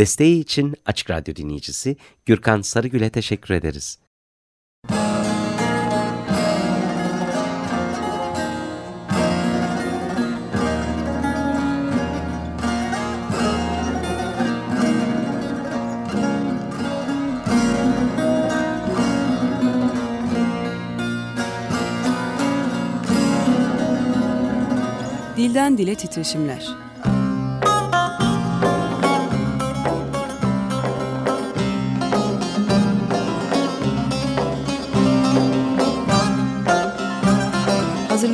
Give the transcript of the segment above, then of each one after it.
Desteği için Açık Radyo dinleyicisi Gürkan Sarıgül'e teşekkür ederiz. Dilden Dile Titreşimler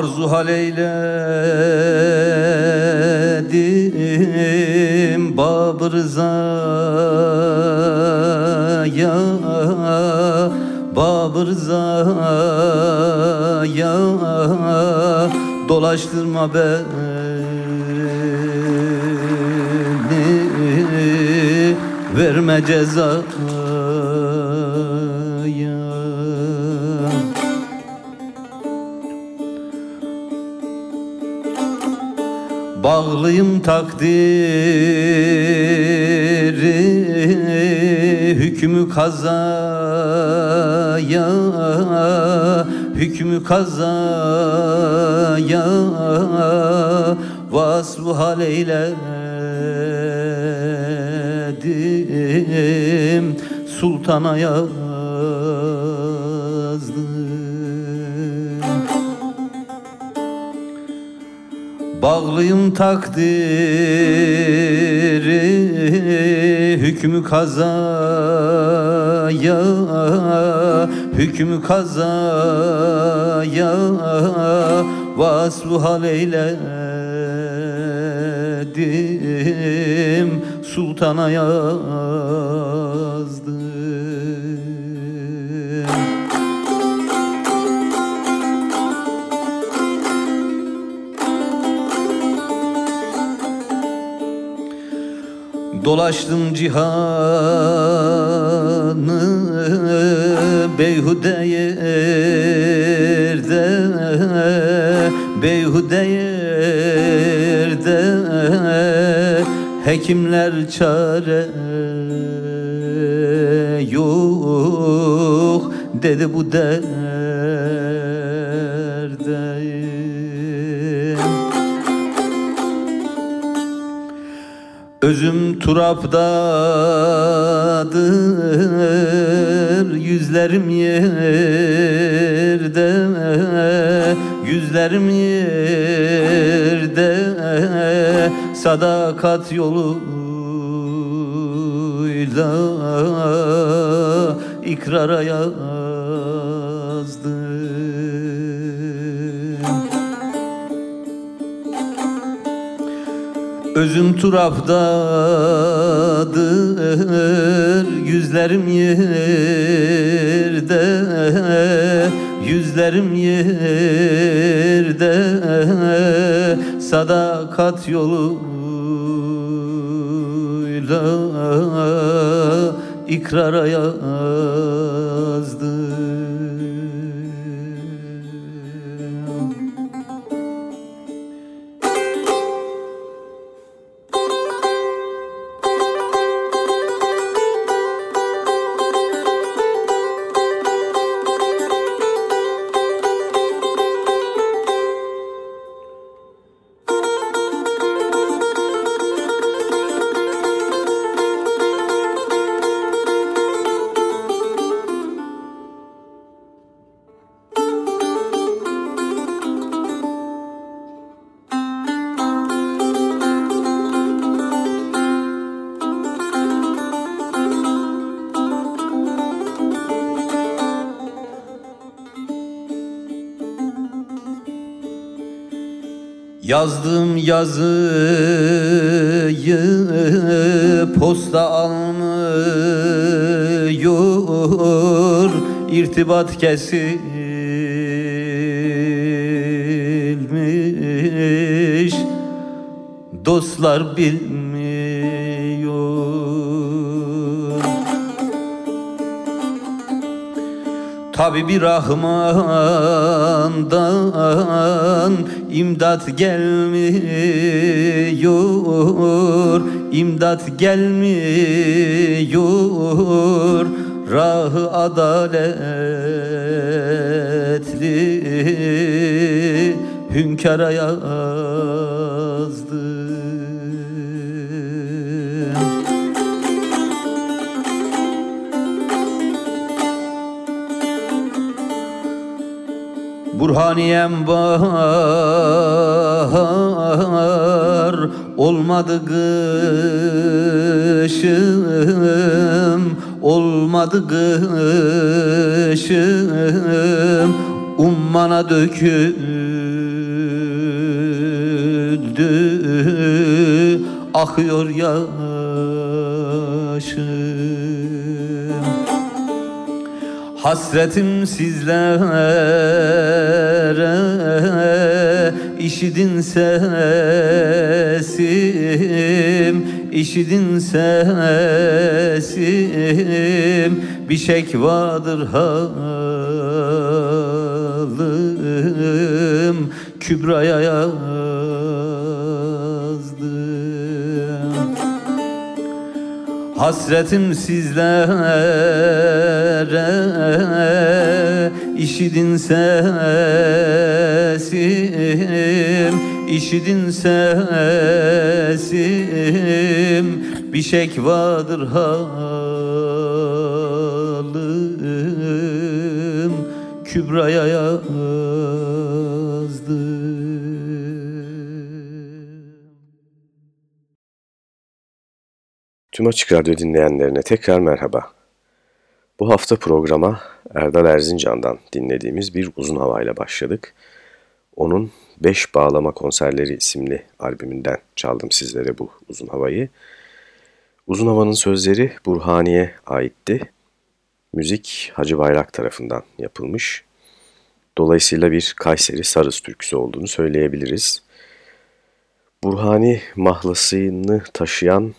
Arzu hal eyledim Babır Zaya Babır Zaya. Dolaştırma beni Verme ceza Bağlıyım takdiri Hükmü kazaya Hükmü kazaya Vasfı hal eyledim Sultana yazdım Bağlıyım takdiri Hükmü kazaya Hükmü kazaya Vasfı hal eyledim Sultana yazdım Dolaştım cihanı beyhude yerde Beyhude yerde. Hekimler çare yok dedi bu derde Özüm turaptadır Yüzlerim yerde Yüzlerim yerde. Sadakat yoluyla ikrara yazdım Özüm turaptadır Yüzlerim yerde. Yüzlerim yerde Sadakat yoluyla ikrara yazdım Yazdığım yazıyı posta almıyor. İrtibat kesilmiş. Dostlar bilmiyor. Tabi bir Rahman'dan imdat gelmiyor imdat gelmiyor. Rahı adaletli hünkara yazdım Burhaniyem var olmadı kışım olmadı kışım ummana döküldü akıyor yaşım Hasretim sizlere işidin sesim işidin sesim. Bir şekvadır halim Kübra'ya Hasretim sizlere işidin sesim işidin sesim. Bir şekvadır halim Kübra'ya yazdım Tüm Açık Radyo dinleyenlerine tekrar merhaba. Bu hafta programa Erdal Erzincan'dan dinlediğimiz bir uzun havayla başladık. Onun Beş Bağlama Konserleri isimli albümünden çaldım sizlere bu uzun havayı. Uzun havanın sözleri Burhani'ye aitti. Müzik Hacı Bayrak tarafından yapılmış. Dolayısıyla bir Kayseri Sarız türküsü olduğunu söyleyebiliriz. Burhani mahlasını taşıyan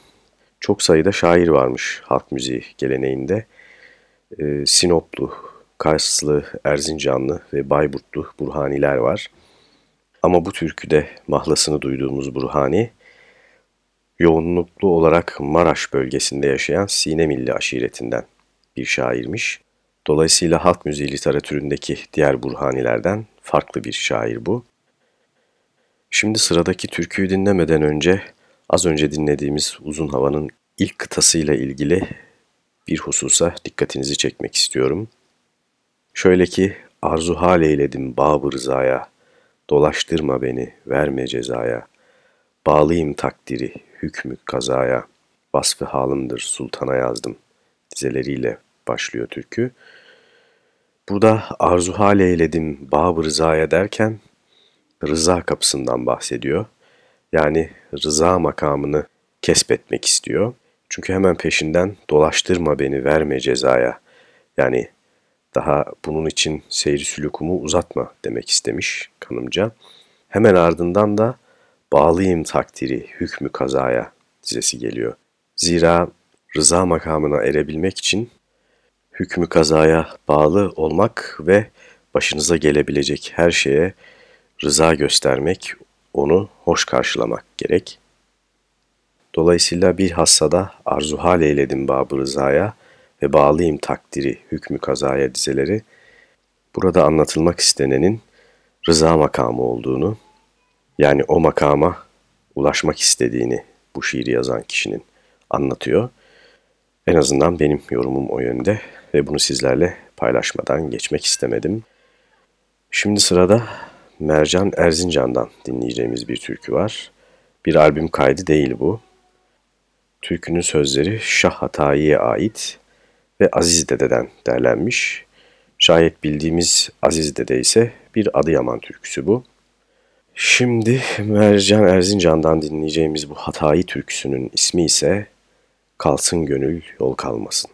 çok sayıda şair varmış halk müziği geleneğinde. Ee, Sinoplu, Karslı, Erzincanlı ve Bayburtlu Burhaniler var. Ama bu türküde mahlasını duyduğumuz Burhani, yoğunluklu olarak Maraş bölgesinde yaşayan Sinemilli aşiretinden bir şairmiş. Dolayısıyla halk müziği literatüründeki diğer Burhanilerden farklı bir şair bu. Şimdi sıradaki türküyü dinlemeden önce az önce dinlediğimiz Uzun Hava'nın ilk kıtasıyla ilgili bir hususa dikkatinizi çekmek istiyorum. Şöyle ki arzu hal eyledim bab rızaya, dolaştırma beni verme cezaya, bağlıyım takdiri hükmü kazaya, vasfı halımdır sultana yazdım dizeleriyle başlıyor türkü. Burada arzu hal eyledim bab rızaya derken rıza kapısından bahsediyor. Yani rıza makamını kesbetmek istiyor. Çünkü hemen peşinden dolaştırma beni verme cezaya. Yani daha bunun için seyri sülükumu uzatma demek istemiş kanımca. Hemen ardından da bağlıyım takdiri hükmü kazaya dizesi geliyor. Zira rıza makamına erebilmek için hükmü kazaya bağlı olmak ve başınıza gelebilecek her şeye rıza göstermek, onu hoş karşılamak gerek. Dolayısıyla bir hassada arzu hal eyledim babı rızaya ve bağlıyım takdiri hükmü kazaya dizeleri, burada anlatılmak istenenin rıza makamı olduğunu, yani o makama ulaşmak istediğini bu şiiri yazan kişinin anlatıyor. En azından benim yorumum o yönde ve bunu sizlerle paylaşmadan geçmek istemedim. Şimdi sırada Mercan Erzincan'dan dinleyeceğimiz bir türkü var. Bir albüm kaydı değil bu. Türkünün sözleri Şah Hatayi'ye ait ve Aziz Dede'den derlenmiş. Şayet bildiğimiz Aziz Dede ise bir Adıyaman türküsü bu. Şimdi Mercan Erzincan'dan dinleyeceğimiz bu Hatayi türküsünün ismi ise Kalsın Gönül Yol Kalmasın.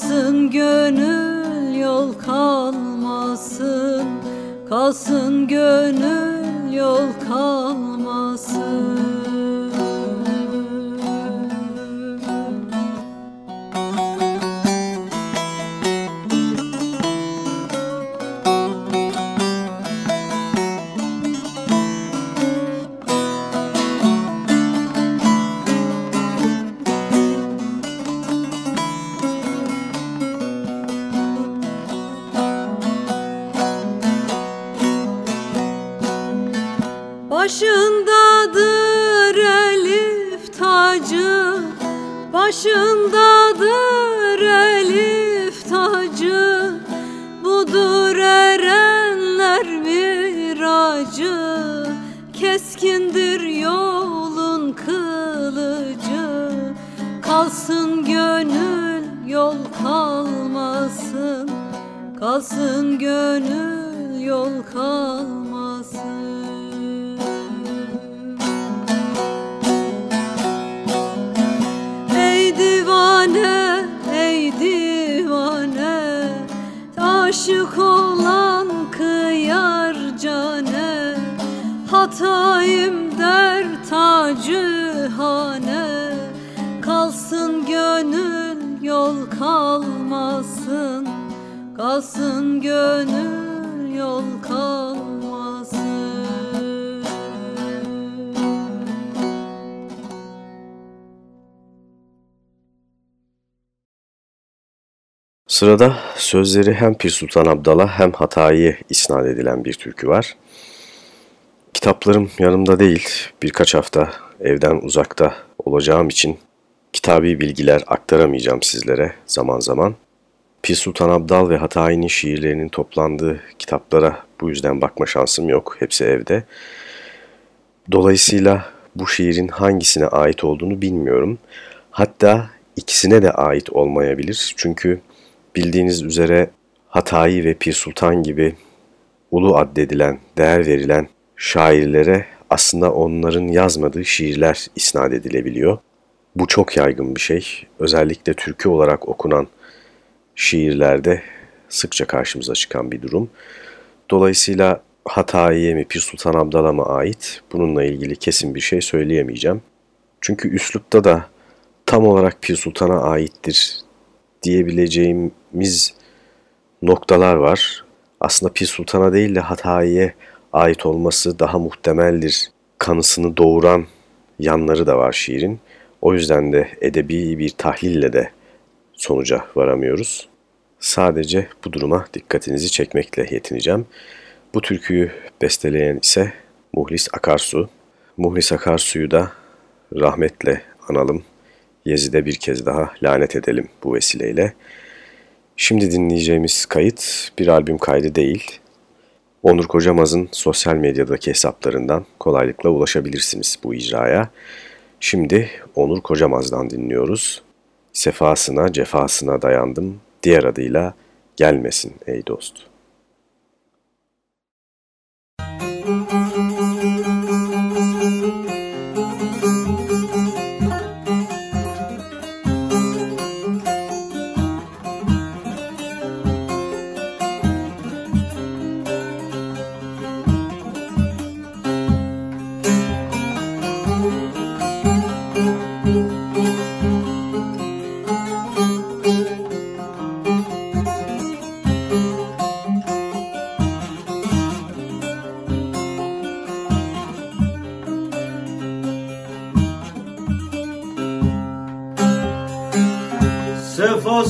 Kalsın Sırada sözleri hem Pir Sultan Abdal'a hem Hatayi'ye isnat edilen bir türkü var. Kitaplarım yanımda değil, birkaç hafta evden uzakta olacağım için kitabi bilgiler aktaramayacağım sizlere zaman zaman. Pir Sultan Abdal ve Hatayi'nin şiirlerinin toplandığı kitaplara bu yüzden bakma şansım yok. Hepsi evde. Dolayısıyla bu şiirin hangisine ait olduğunu bilmiyorum. Hatta ikisine de ait olmayabilir. Çünkü bildiğiniz üzere Hatayi ve Pir Sultan gibi ulu addedilen, değer verilen şairlere aslında onların yazmadığı şiirler isnat edilebiliyor. Bu çok yaygın bir şey. Özellikle türkü olarak okunan şiirlerde sıkça karşımıza çıkan bir durum. Dolayısıyla Hatayi'ye mi Pir Sultan Abdal'a mı ait bununla ilgili kesin bir şey söyleyemeyeceğim. Çünkü üslupta da tam olarak Pir Sultan'a aittir diyebileceğimiz noktalar var. Aslında Pir Sultan'a değil de Hatayi'ye ait olması daha muhtemeldir kanısını doğuran yanları da var şiirin. O yüzden de edebi bir tahlille de sonuca varamıyoruz. Sadece bu duruma dikkatinizi çekmekle yetineceğim. Bu türküyü besteleyen ise Muhlis Akarsu. Muhlis Akarsu'yu da rahmetle analım. Yezid'e bir kez daha lanet edelim bu vesileyle. Şimdi dinleyeceğimiz kayıt bir albüm kaydı değil. Onur Kocamaz'ın sosyal medyadaki hesaplarından kolaylıkla ulaşabilirsiniz bu icraya. Şimdi Onur Kocamaz'dan dinliyoruz. Sefasına, cefasına dayandım, diğer adıyla gelmesin ey dost.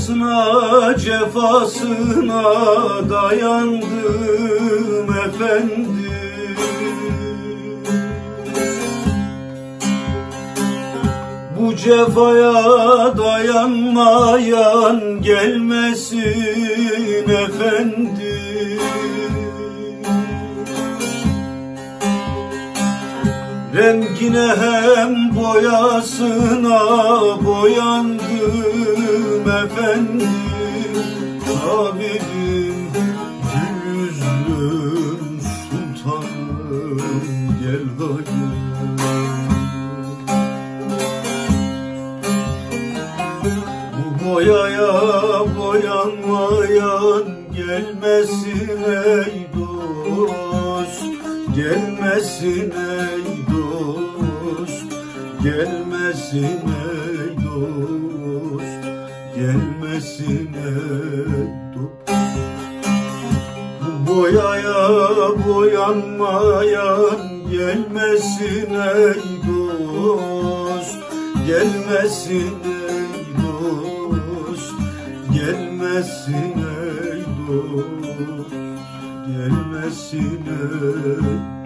Sefasına cefasına dayandım efendim. Bu cefaya dayanmayan gelmesin efendim. Rengine hem boyasına boyandım efendim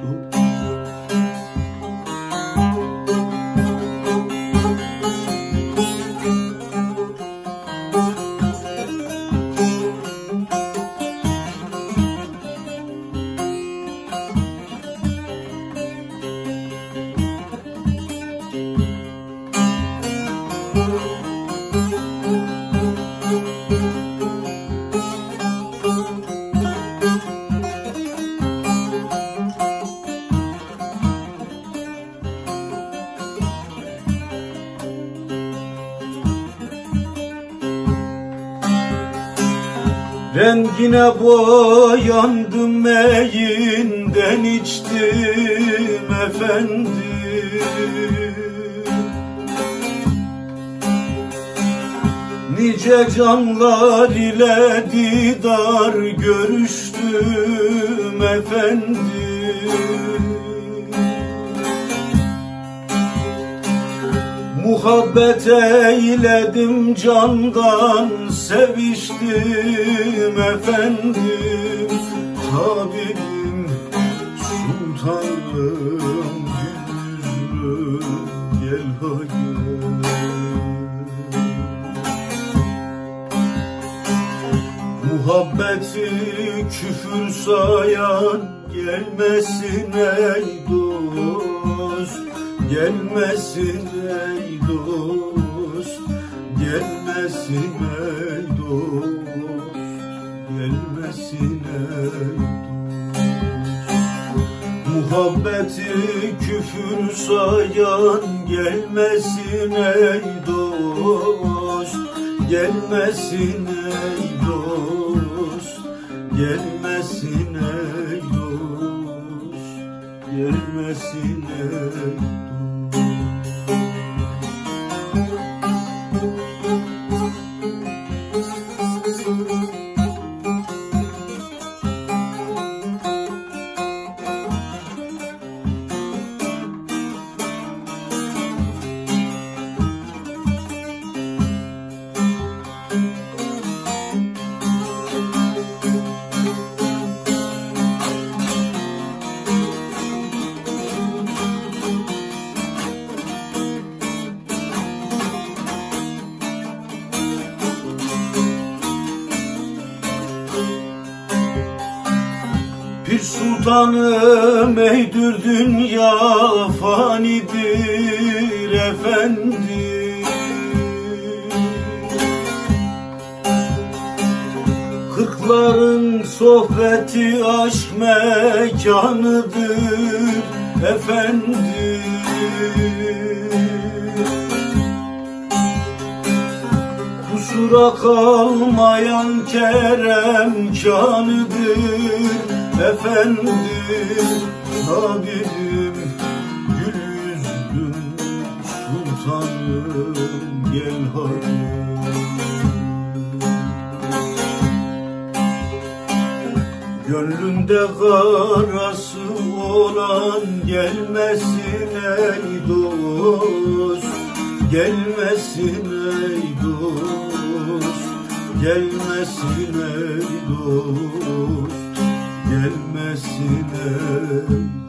dost Boyandım meyinden içtim efendim. Nice canlar ile didar görüştüm efendim. Muhabbet eyledim candan seviştim efendim. Tabibim Muhabbeti küfür sayan gelmesin ey dost. Gelmesin ey dost. Gelmesin ey dost. Gelmesin ey dost ey dost Gelmesin ey dost Gelmesin ey dost Gelmesin ey dost.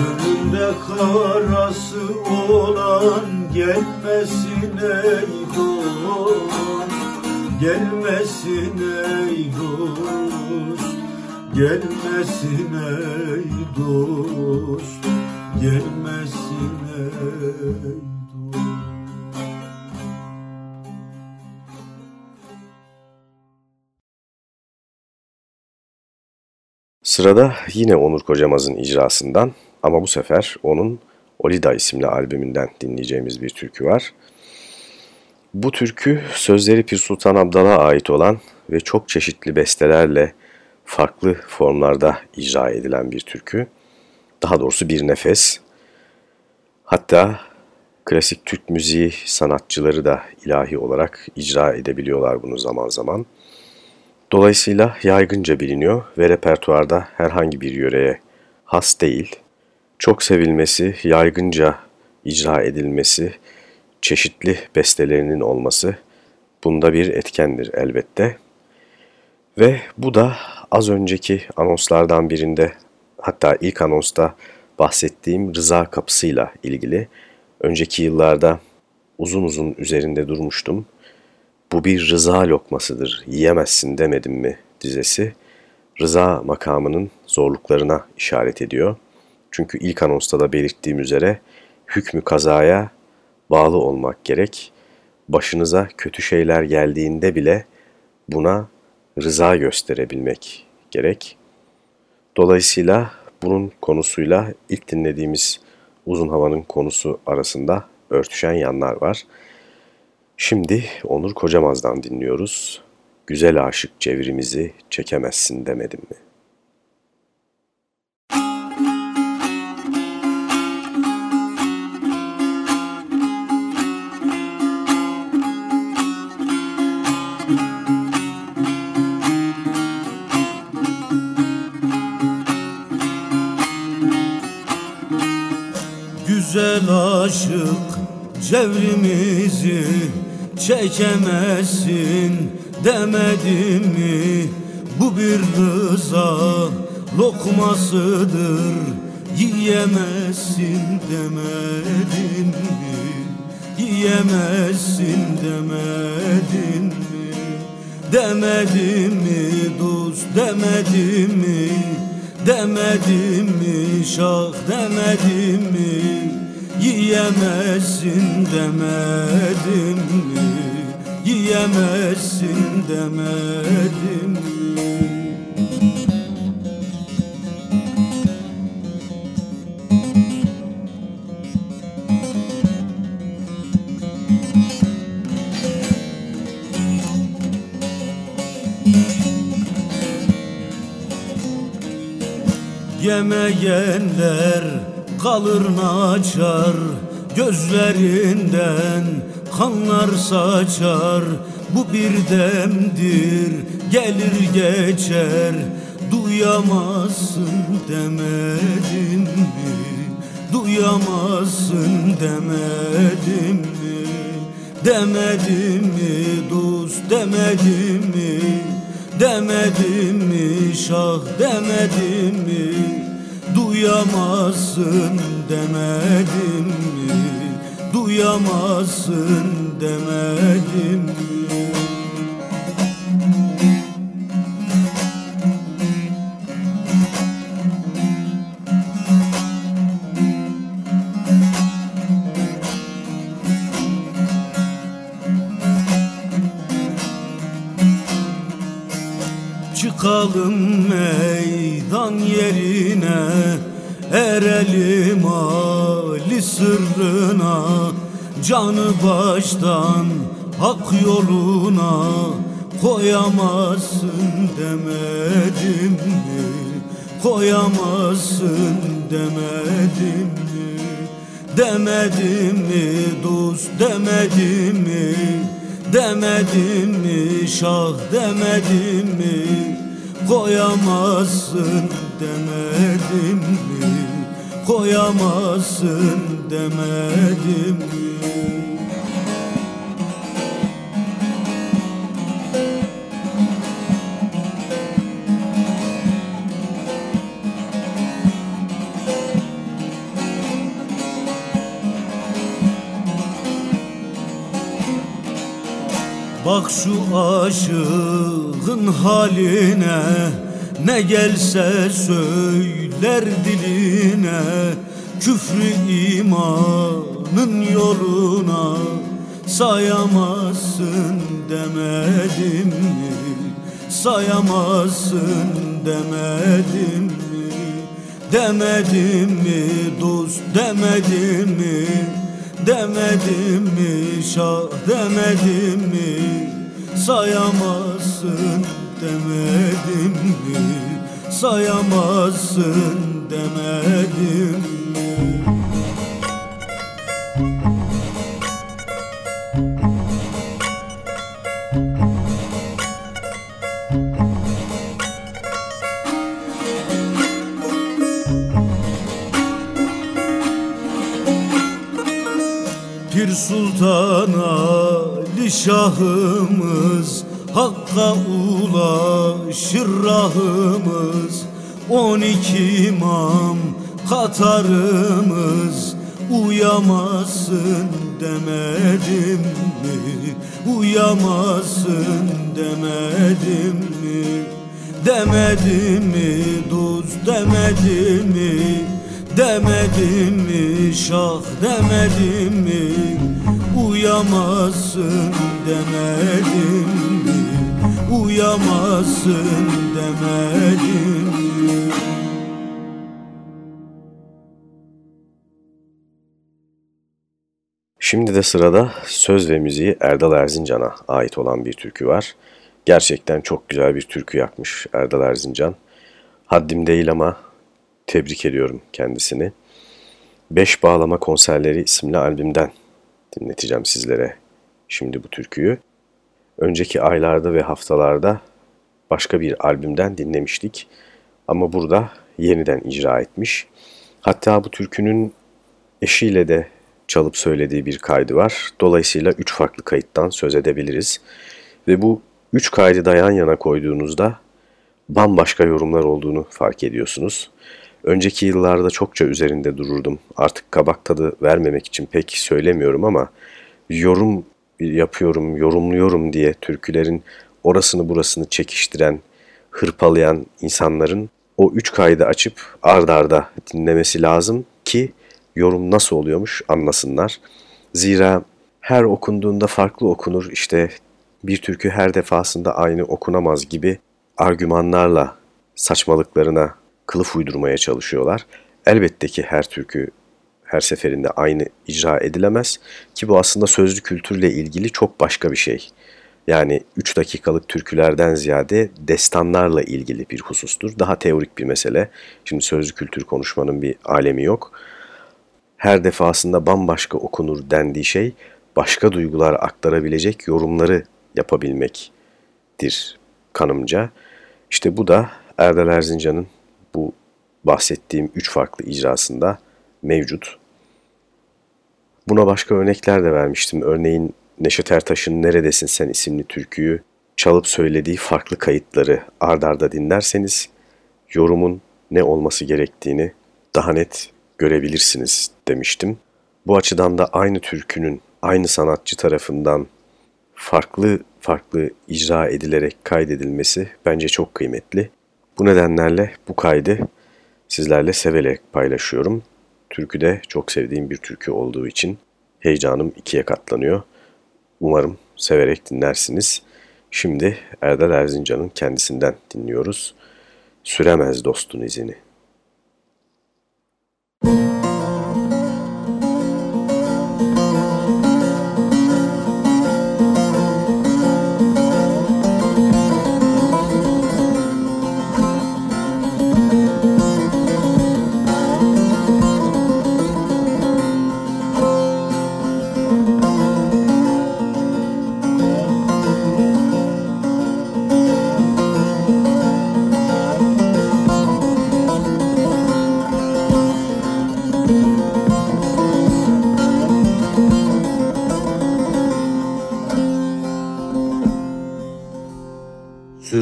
Gönlünde karası olan gelmesin ey dost Gelmesin ey dost Gelmesin ey dost Gelmesin ey Sırada yine Onur Kocamaz'ın icrasından ama bu sefer onun Olida isimli albümünden dinleyeceğimiz bir türkü var. Bu türkü sözleri Pir Sultan Abdal'a ait olan ve çok çeşitli bestelerle farklı formlarda icra edilen bir türkü. Daha doğrusu bir nefes. Hatta klasik Türk müziği sanatçıları da ilahi olarak icra edebiliyorlar bunu zaman zaman. Dolayısıyla yaygınca biliniyor ve repertuarda herhangi bir yöreye has değil. Çok sevilmesi, yaygınca icra edilmesi, çeşitli bestelerinin olması bunda bir etkendir elbette. Ve bu da az önceki anonslardan birinde hatta ilk anonsta bahsettiğim rıza kapısıyla ilgili. Önceki yıllarda uzun uzun üzerinde durmuştum. Bu bir rıza lokmasıdır, yiyemezsin demedim mi dizesi. Rıza makamının zorluklarına işaret ediyor. Çünkü ilk anonsta da belirttiğim üzere hükmü kazaya bağlı olmak gerek. Başınıza kötü şeyler geldiğinde bile buna rıza gösterebilmek gerek. Dolayısıyla bunun konusuyla ilk dinlediğimiz uzun havanın konusu arasında örtüşen yanlar var. Şimdi Onur Kocamaz'dan dinliyoruz. Güzel aşık çevirimizi çekemezsin demedim mi? Güzel aşık cevrimizi çekemezsin demedim mi? Bu bir rıza lokmasıdır yiyemezsin demedim mi? Yiyemezsin demedim mi? Demedim mi dost demedim mi? Demedim mi şah demedim mi? Yiyemezsin demedim mi? Yiyemezsin demedim mi? Yemeyenler kalır naçar Gözlerinden kanlar saçar Bu bir demdir gelir geçer Duyamazsın demedim mi? Duyamazsın demedim mi? Demedim mi dost demedim mi? Demedim mi şah demedim mi Duyamazsın demedim mi? Duyamazsın demedim mi Çıkalım meydan yerine Erelim Ali sırrına Canı baştan hak yoluna Koyamazsın demedim mi? Koyamazsın demedim mi? Demedim mi dost demedim mi? Demedim mi şah demedim mi Koyamazsın demedim mi? Koyamazsın demedim mi? Bak şu aşığın haline Ne gelse söyler diline Küfrü imanın yoluna Sayamazsın demedim mi? Sayamazsın demedim mi? Demedim mi dost demedim mi? Demedim mi şah demedim mi Sayamazsın demedim mi? Sayamazsın demedim mi? Pir Sultan Ali Şahımız Hakka ulaşır rahımız On iki imam Katarımız Uyamazsın demedim mi? Uyamazsın demedim mi? Demedim mi dost demedim mi? Demedim mi şah demedim mi Uyamazsın demedim mi Uyamazsın demedim mi Şimdi de sırada söz ve müziği Erdal Erzincan'a ait olan bir türkü var. Gerçekten çok güzel bir türkü yakmış Erdal Erzincan. Haddim değil ama tebrik ediyorum kendisini. Beş Bağlama Konserleri isimli albümden dinleteceğim sizlere şimdi bu türküyü. Önceki aylarda ve haftalarda başka bir albümden dinlemiştik. Ama burada yeniden icra etmiş. Hatta bu türkünün eşiyle de çalıp söylediği bir kaydı var. Dolayısıyla üç farklı kayıttan söz edebiliriz. Ve bu üç kaydı da yan yana koyduğunuzda bambaşka yorumlar olduğunu fark ediyorsunuz. Önceki yıllarda çokça üzerinde dururdum. Artık kabak tadı vermemek için pek söylemiyorum ama yorum yapıyorum, yorumluyorum diye türkülerin orasını burasını çekiştiren, hırpalayan insanların o üç kaydı açıp ard arda dinlemesi lazım ki yorum nasıl oluyormuş anlasınlar. Zira her okunduğunda farklı okunur işte bir türkü her defasında aynı okunamaz gibi argümanlarla saçmalıklarına kılıf uydurmaya çalışıyorlar. Elbette ki her türkü her seferinde aynı icra edilemez ki bu aslında sözlü kültürle ilgili çok başka bir şey. Yani 3 dakikalık türkülerden ziyade destanlarla ilgili bir husustur. Daha teorik bir mesele. Şimdi sözlü kültür konuşmanın bir alemi yok. Her defasında bambaşka okunur dendiği şey başka duygular aktarabilecek yorumları yapabilmektir kanımca. İşte bu da Erdal Erzincan'ın bahsettiğim üç farklı icrasında mevcut. Buna başka örnekler de vermiştim. Örneğin Neşet Ertaş'ın Neredesin Sen isimli türküyü çalıp söylediği farklı kayıtları ardarda dinlerseniz yorumun ne olması gerektiğini daha net görebilirsiniz demiştim. Bu açıdan da aynı türkünün aynı sanatçı tarafından farklı farklı icra edilerek kaydedilmesi bence çok kıymetli. Bu nedenlerle bu kaydı sizlerle severek paylaşıyorum. Türkü de çok sevdiğim bir türkü olduğu için heyecanım ikiye katlanıyor. Umarım severek dinlersiniz. Şimdi Erdal Erzincan'ın kendisinden dinliyoruz. Süremez dostun izini.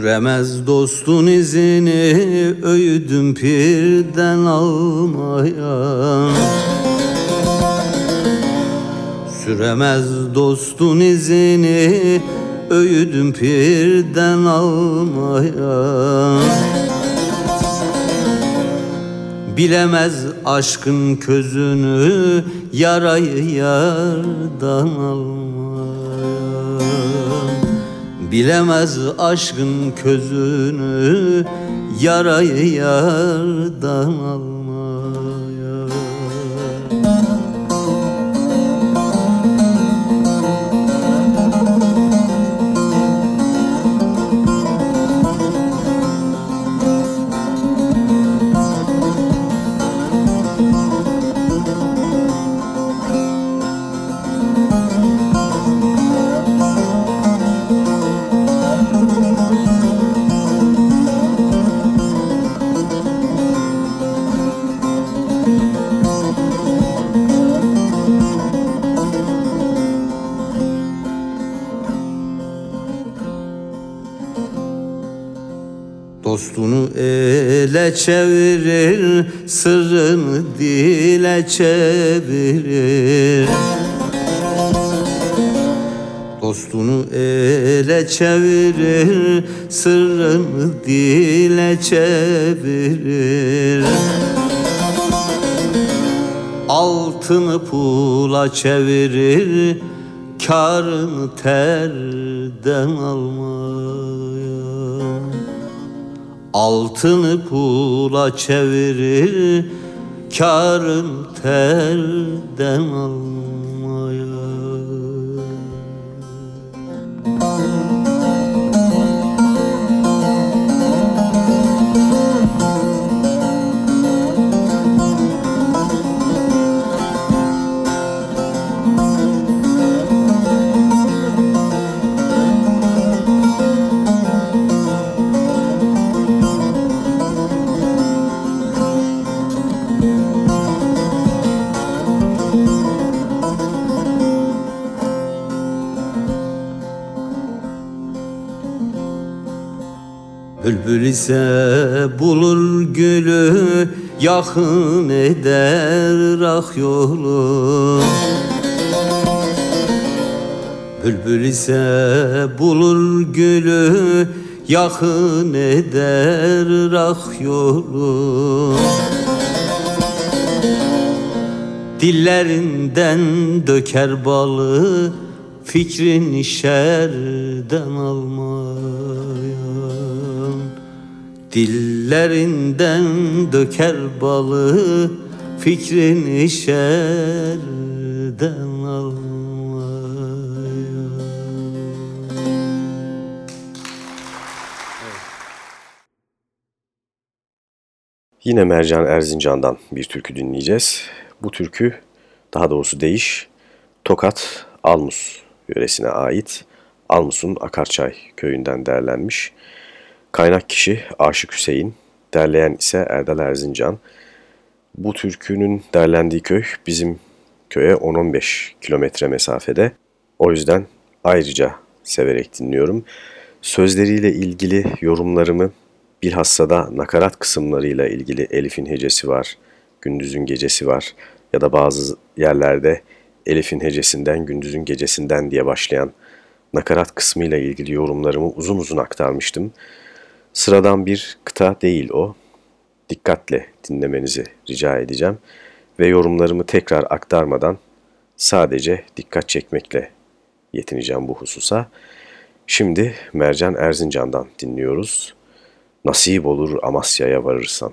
Süremez dostun izini öğüdüm pirden almaya. Süremez dostun izini öğüdüm pirden almaya. Bilemez aşkın közünü yarayı yardan almaya Bilemez aşkın közünü Yarayı yardan almaya çevirir Sırrını dile çevirir. Dostunu ele çevirir Sırrını dile çevirir. Altını pula çevirir Karını terden almaya. Altını pula çevirir Karın terden almaya ise bulur gülü Yakın eder ah yolu. Bülbül ise bulur gülü Yakın eder ah yolu. Dillerinden döker balı Fikrin şerden almayan Dillerinden döker balı Fikrin şerden almayan Yine Mercan Erzincan'dan bir türkü dinleyeceğiz. Bu türkü, daha doğrusu değiş, Tokat Almus yöresine ait Almus'un Akarçay köyünden derlenmiş. Kaynak kişi Aşık Hüseyin, derleyen ise Erdal Erzincan. Bu türkünün derlendiği köy bizim köye 10-15 kilometre mesafede. O yüzden ayrıca severek dinliyorum. Sözleriyle ilgili yorumlarımı bilhassa da nakarat kısımlarıyla ilgili Elif'in hecesi var, Gündüz'ün gecesi var ya da bazı yerlerde Elif'in hecesinden, Gündüz'ün gecesinden diye başlayan nakarat kısmıyla ilgili yorumlarımı uzun uzun aktarmıştım. Sıradan bir kıta değil o. Dikkatle dinlemenizi rica edeceğim ve yorumlarımı tekrar aktarmadan sadece dikkat çekmekle yetineceğim bu hususa. Şimdi Mercan Erzincan'dan dinliyoruz. Nasip olur Amasya'ya varırsan.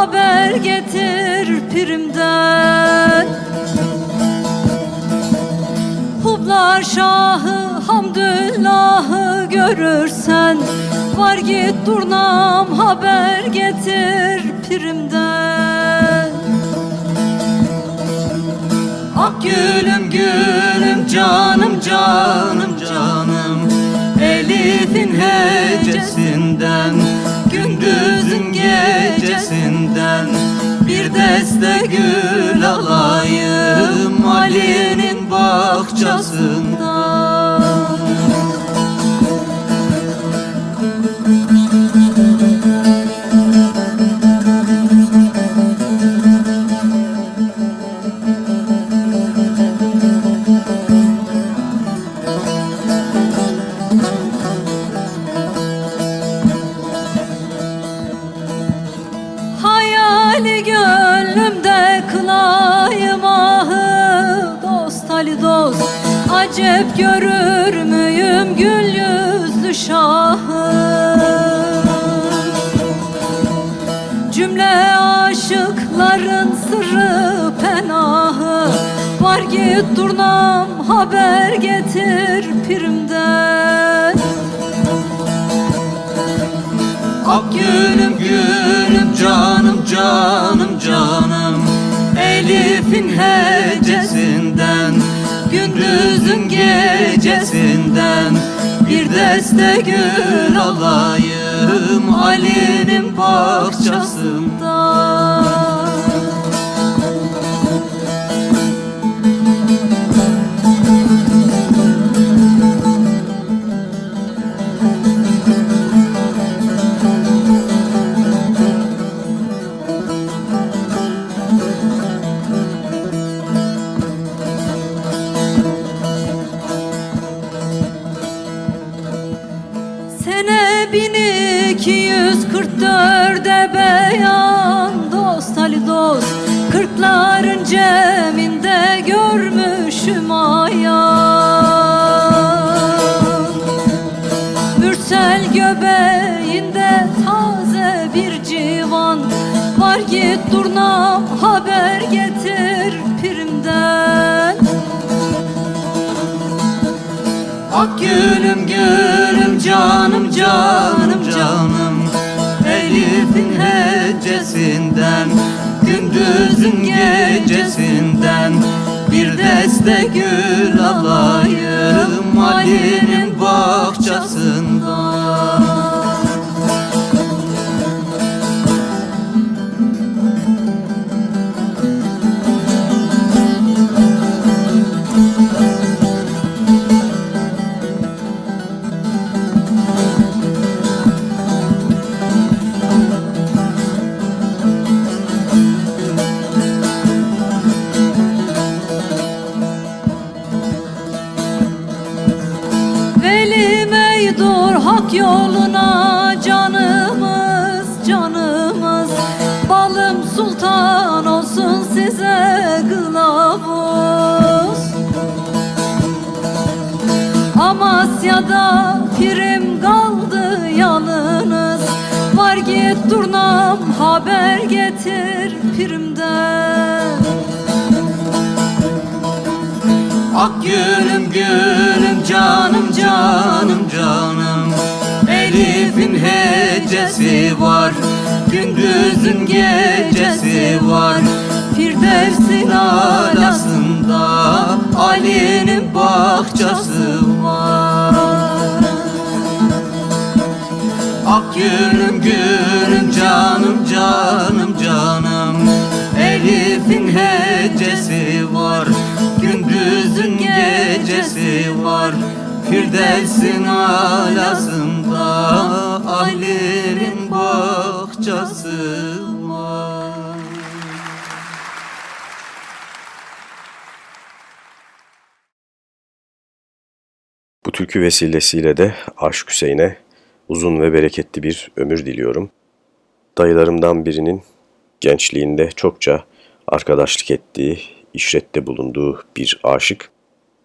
Haber getir pirimden Hublar şahı hamdüllahı görürsen Var git durnam haber getir pirimden Ah gülüm gülüm canım canım canım Elif'in hecesinden Gündüzün gecesinden Bir deste gül alayım. Ali'nin bahçesinden cin Var git durnam haber getir pirimden. Ak gülüm gülüm canım canım canım Elif'in hecesinden Gündüzün gecesinden. Bir deste gül alayım Ali'nin bahçesinden yoluna canımız canımız. Balım sultan olsun size kılavuz. Amasya'da pirim kaldı yalınız Var git durnam haber getir pirimden. Ak gülüm gülüm canım canım canım Elif'in hecesi var Gündüzün gecesi var. Firdevs'in alasında Ali'nin bahçesi var. Ak gülüm gülüm canım canım canım. Elif'in hecesi var Gündüzün gecesi var. Firdevs'in alasında Ali'nin bahçesi Bu türkü vesilesiyle de Aşk Hüseyin'e uzun ve bereketli bir ömür diliyorum. Dayılarımdan birinin gençliğinde çokça arkadaşlık ettiği, işrette bulunduğu bir aşık.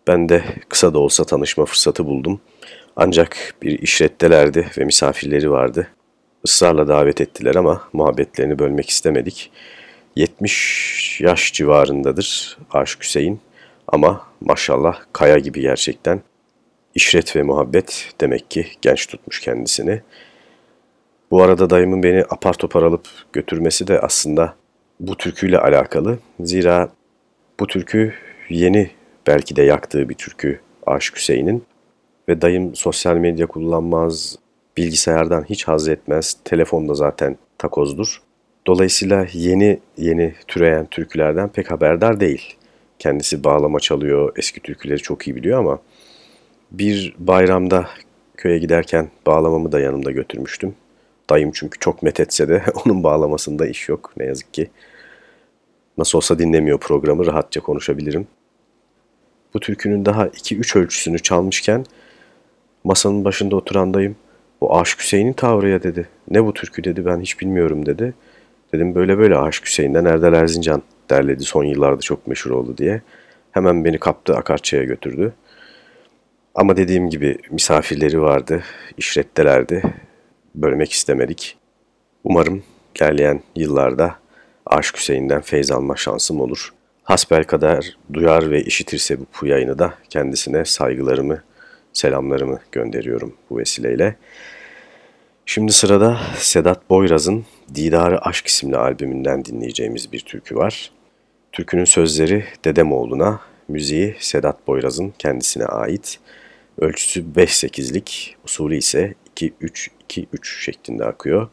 Ben de kısa da olsa tanışma fırsatı buldum. Ancak bir işrettelerdi ve misafirleri vardı. Israrla davet ettiler ama muhabbetlerini bölmek istemedik. 70 yaş civarındadır Aşık Hüseyin ama maşallah kaya gibi gerçekten. İşret ve muhabbet demek ki genç tutmuş kendisini. Bu arada dayımın beni apar topar alıp götürmesi de aslında bu türküyle alakalı. Zira bu türkü yeni belki de yaktığı bir türkü Aşık Hüseyin'in. Ve dayım sosyal medya kullanmaz, bilgisayardan hiç haz etmez, telefonda zaten takozdur. Dolayısıyla yeni yeni türeyen türkülerden pek haberdar değil. Kendisi bağlama çalıyor, eski türküleri çok iyi biliyor ama bir bayramda köye giderken bağlamamı da yanımda götürmüştüm. Dayım çünkü çok methetse de onun bağlamasında iş yok ne yazık ki. Nasıl olsa dinlemiyor programı rahatça konuşabilirim. Bu türkünün daha 2-3 ölçüsünü çalmışken masanın başında oturan dayım bu Aşık Hüseyin'in tavrıya dedi. Ne bu türkü dedi ben hiç bilmiyorum dedi. Dedim böyle böyle Aşık Hüseyin'den Erdal Erzincan derledi son yıllarda çok meşhur oldu diye. Hemen beni kaptı Akarça'ya götürdü. Ama dediğim gibi misafirleri vardı, işrettelerdi. Bölmek istemedik. Umarım ilerleyen yıllarda Aşk Hüseyin'den feyz alma şansım olur. Hasbel kadar duyar ve işitirse bu yayını da kendisine saygılarımı, selamlarımı gönderiyorum bu vesileyle. Şimdi sırada Sedat Boyraz'ın Didarı Aşk isimli albümünden dinleyeceğimiz bir türkü var. Türkünün sözleri Dedemoğlu'na, müziği Sedat Boyraz'ın kendisine ait. Ölçüsü 5-8'lik, usulü ise 2-3-2-3 şeklinde akıyor.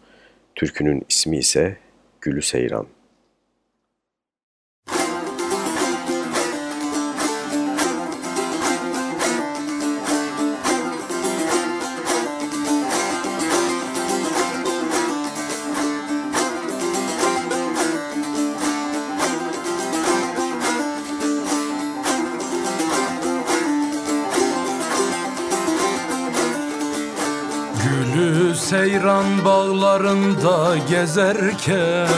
Türkünün ismi ise Gülü Seyran. Gülü seyran bağlarında gezerken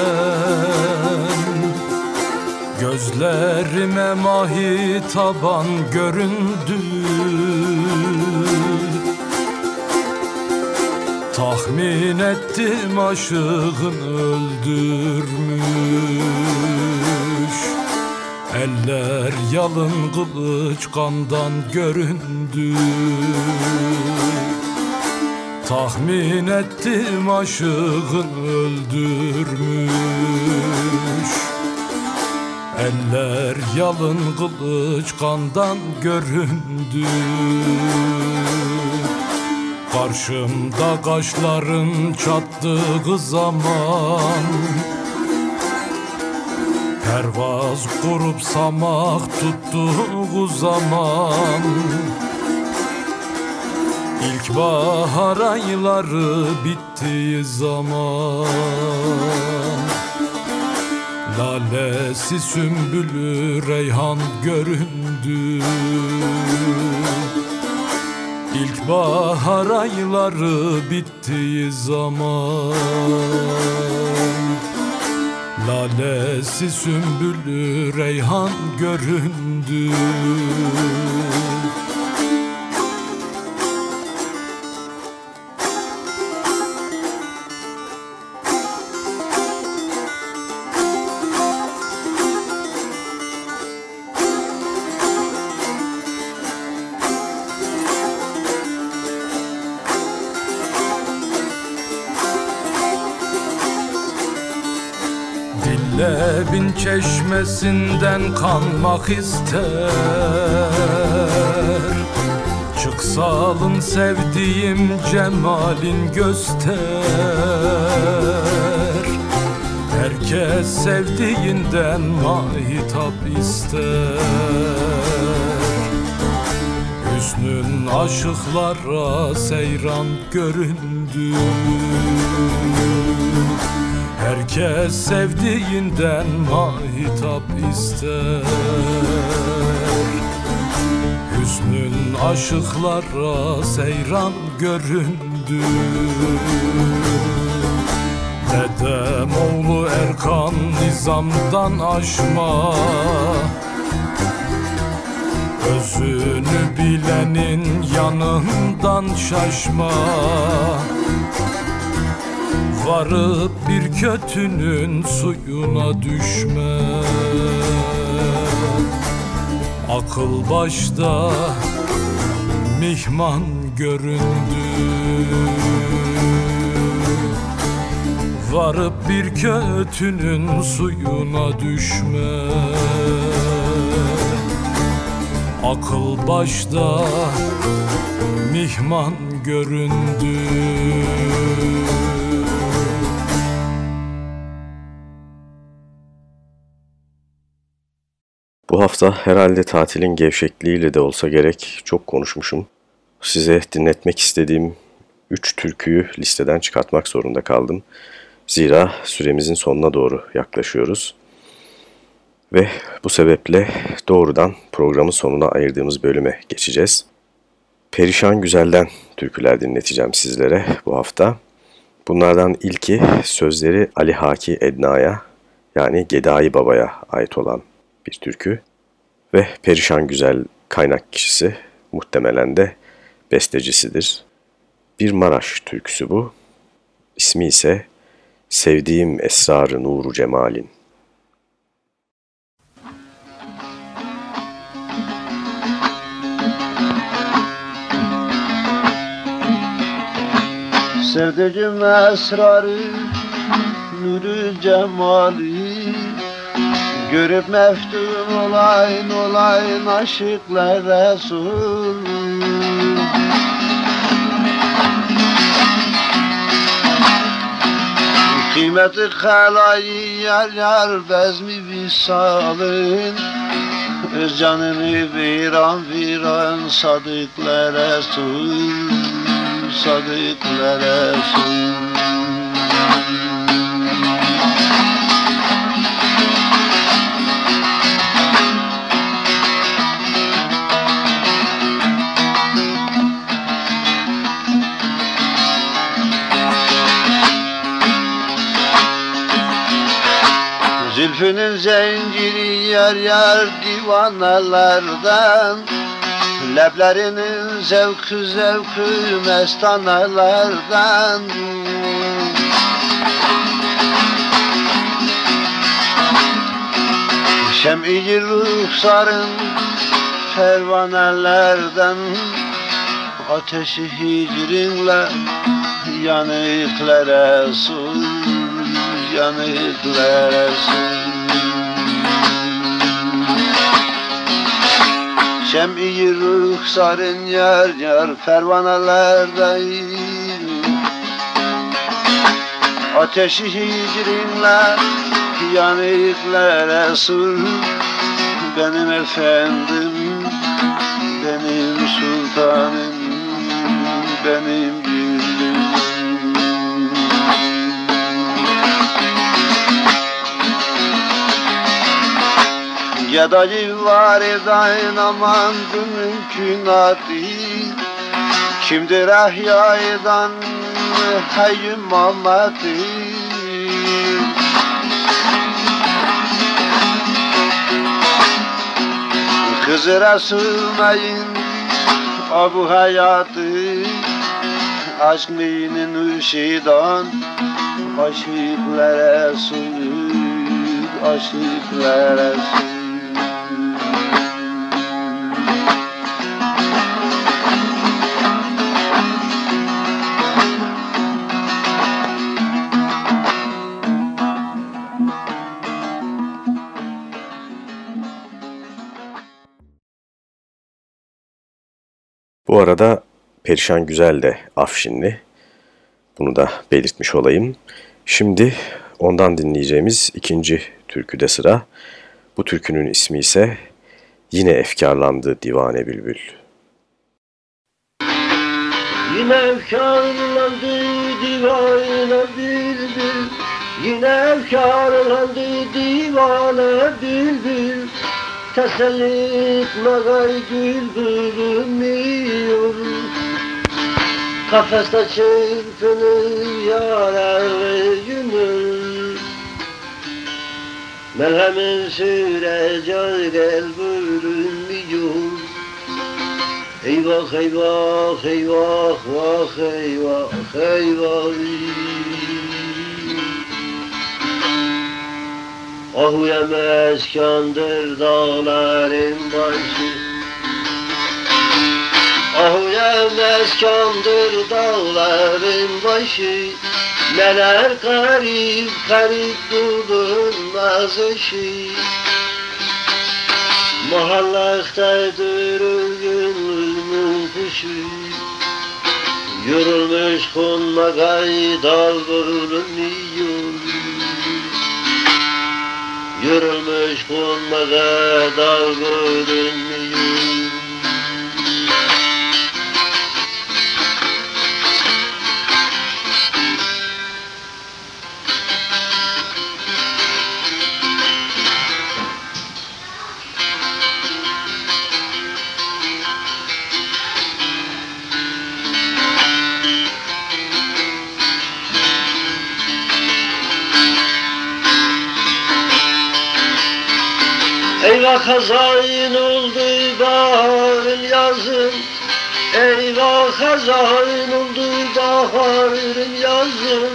Gözlerime mahi taban göründü. Tahmin ettim aşığın öldürmüş. Eller yalın kılıç kandan göründü Tahmin ettim aşığın öldürmüş. Eller yalın kılıç kandan göründü. Karşımda kaşların çattığı zaman Pervaz kurup samak tuttuğu zaman İlkbahar ayları bittiği zaman Lalesi sümbülü reyhan göründü. İlkbahar ayları bittiği zaman Lalesi sümbülü reyhan göründü çeşmesinden kanmak ister. Çıksalın sevdiğim cemalin göster. Herkes sevdiğinden mahitap ister. Hüsnün aşıklara seyran göründü Herkes sevdiğinden mahitap ister. Hüsnün aşıklara seyran göründü. Dedem oğlu Erkan nizamdan aşma. Özünü bilenin yanından şaşma Varıp bir kötünün suyuna düşme. Akıl başta mihman göründü. Varıp bir kötünün suyuna düşme. Akıl başta mihman göründü Bu hafta herhalde tatilin gevşekliğiyle de olsa gerek çok konuşmuşum. Size dinletmek istediğim 3 türküyü listeden çıkartmak zorunda kaldım. Zira süremizin sonuna doğru yaklaşıyoruz. Ve bu sebeple doğrudan programın sonuna ayırdığımız bölüme geçeceğiz. Perişan Güzel'den türküler dinleteceğim sizlere bu hafta. Bunlardan ilki sözleri Ali Haki Edna'ya yani Gedai Baba'ya ait olan bir türkü ve Perişan Güzel kaynak kişisi muhtemelen de bestecisidir. Bir Maraş türküsü bu. İsmi ise Sevdiğim Esrarı Nuru Cemal'in. Sevdiğim esrarı nuru cemali Görüp meftun olayın olayın aşıklar Resul Kıymeti halayı yar yar bezmi visalın. Öz canını viran viran sadıklar Resul Sadıklar Resul Zülfünün zinciri yer yer divanelerden Leblerinin zevkü zevkü mestanelerden Şem'i ruhsarın pervanelerden. Ateşi hicrinle yanıklara su Yanıklara su Şem'i ruhsarın yar yar pervanelerden Ateşi hicrinle yanıklara sur Benim efendim, benim sultanım, benim Gedacı var edayn aman mümkünatı Kimdir ahyaydan hayyüm mamati Hızır'a sığmayın o bu hayatı. Aşk meyinin ışığından Aşıklara sığır, aşıklara sığır Bu arada Perişan Güzel de Afşinli. Bunu da belirtmiş olayım. Şimdi ondan dinleyeceğimiz ikinci türküde sıra. Bu türkünün ismi ise Yine Efkarlandı Divane Bülbül. Yine efkarlandı divane bülbül Yine efkarlandı divane bülbül Teselli etme gay bülbülüm Kafeste çırpınır yarar günür Merhemin sürecek gel buyurmuyor Eyvah eyvah eyvah vah eyvah eyvah Ahu yemezkandır dağların başı. Ahu yemezkandır dağların başı. Neler garip garip bulunmaz eşi Mahallaktadır gönlümün kuşu. Yorulmuş konma gay dal bulunuyor Yorulmuş konma gay dal hazin oldu baharın yazın Eyvah hazin oldu baharın yazın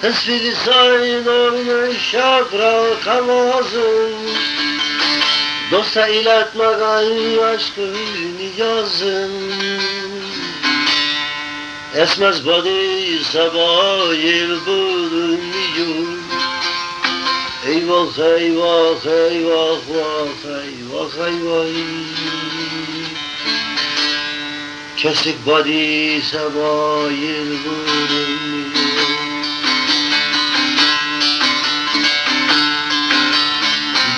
Tesbih sayın olmuş şakra kamazın Dosta iletme gayri aşkını yazın Esmez badi sabah yıl bulunuyor Eyvah eyvah eyvah vah eyvah eyvah. Kesik badi yıl bulunuyor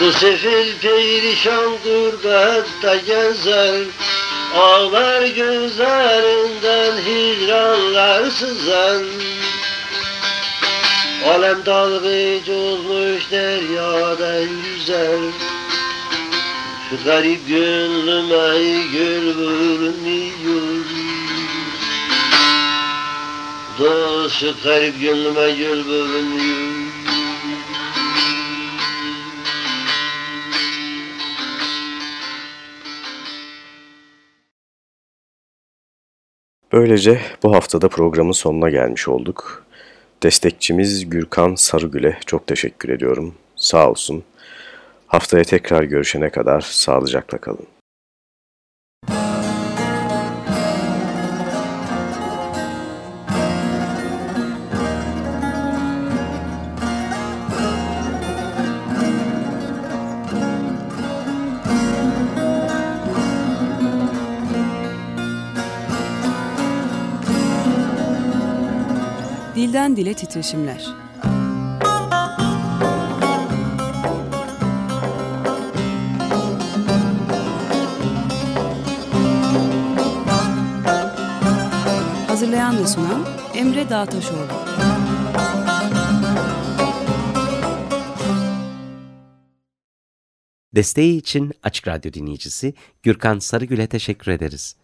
Bu sefer perişan gurbette gezer Ağlar gözlerinden hicranlar sızar Alem dalgıç olmuş deryadan yüzer Şu garip gönlüme gül vurmuyor. Dost şu garip gönlüme gül vurmuyor. Böylece bu haftada programın sonuna gelmiş olduk. Destekçimiz Gürkan Sarıgül'e çok teşekkür ediyorum. Sağ olsun. Haftaya tekrar görüşene kadar sağlıcakla kalın. Dilden dile titreşimler. Hazırlayan ve sunan Emre Dağtaşoğlu. Desteği için Açık Radyo dinleyicisi Gürkan Sarıgül'e teşekkür ederiz.